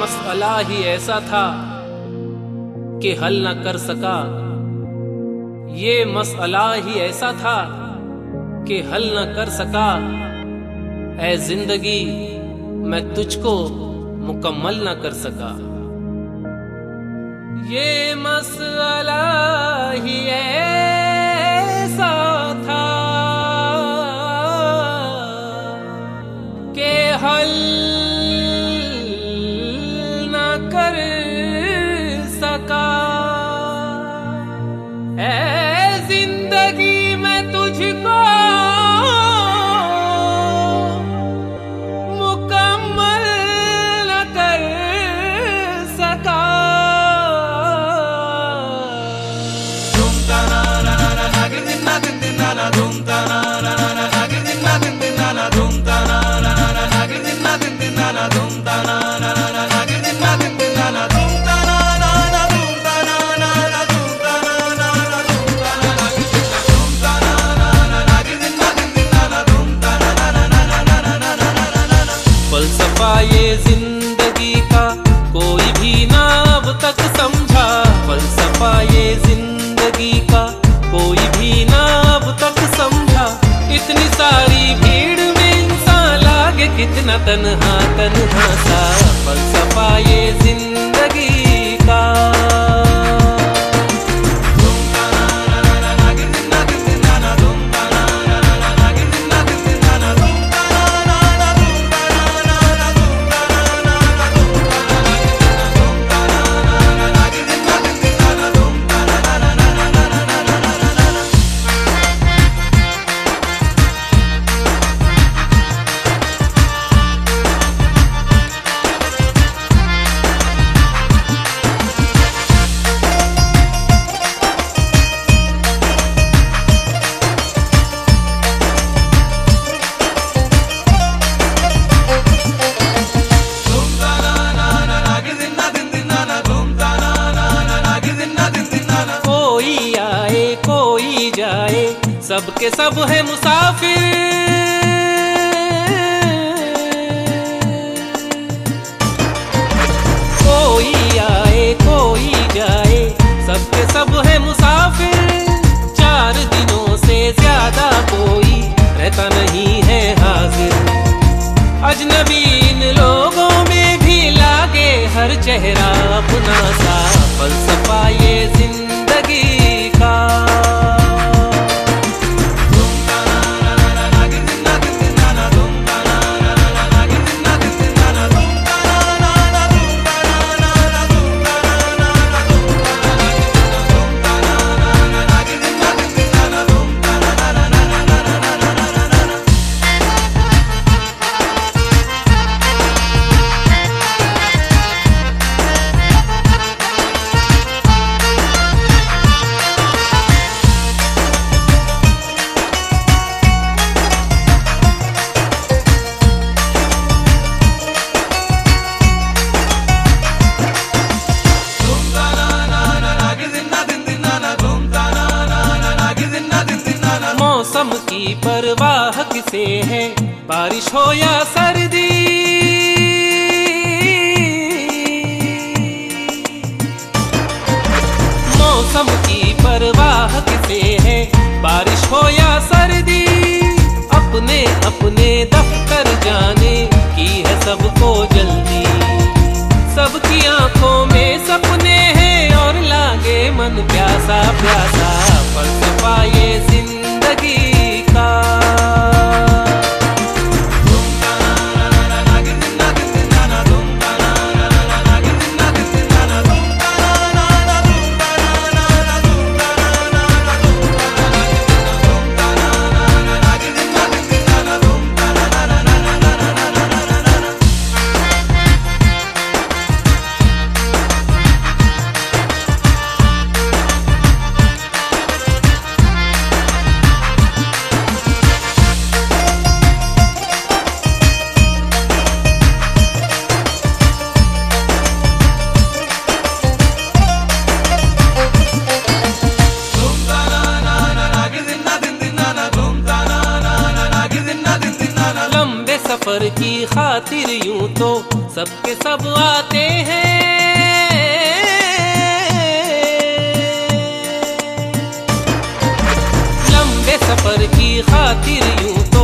मसला ही ऐसा था कि हल न कर सका। ये मसला ही ऐसा था कि हल न कर सका। ऐ ज़िंदगी मैं तुझको मुकम्मल न कर सका। ये मसला ही ऐसा फलसफा तन्हा तन्हा सा जाए सबके सब है मुसाफिर। कोई आए, कोई जाए सबके सब है मुसाफिर। चार दिनों से ज़्यादा कोई रहता नहीं है हाजिर। अजनबी इन लोगों में भी लागे हर चेहरा अपना सा। मौसम की परवाह किसे है? बारिश हो या सर्दी? मौसम की परवाह सफ़र की खातिर यूँ तो सबके सब आते हैं। लंबे सफ़र की खातिर यूँ तो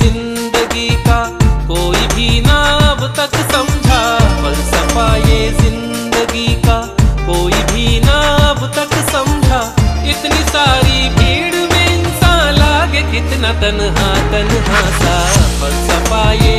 ज़िंदगी का कोई भी ना अब तक समझा। फलसफा ये ज़िंदगी का कोई भी ना अब तक समझा। इतनी सारी भीड़ में इंसान लागे कितना तनहा तनहा सा फलसफा ये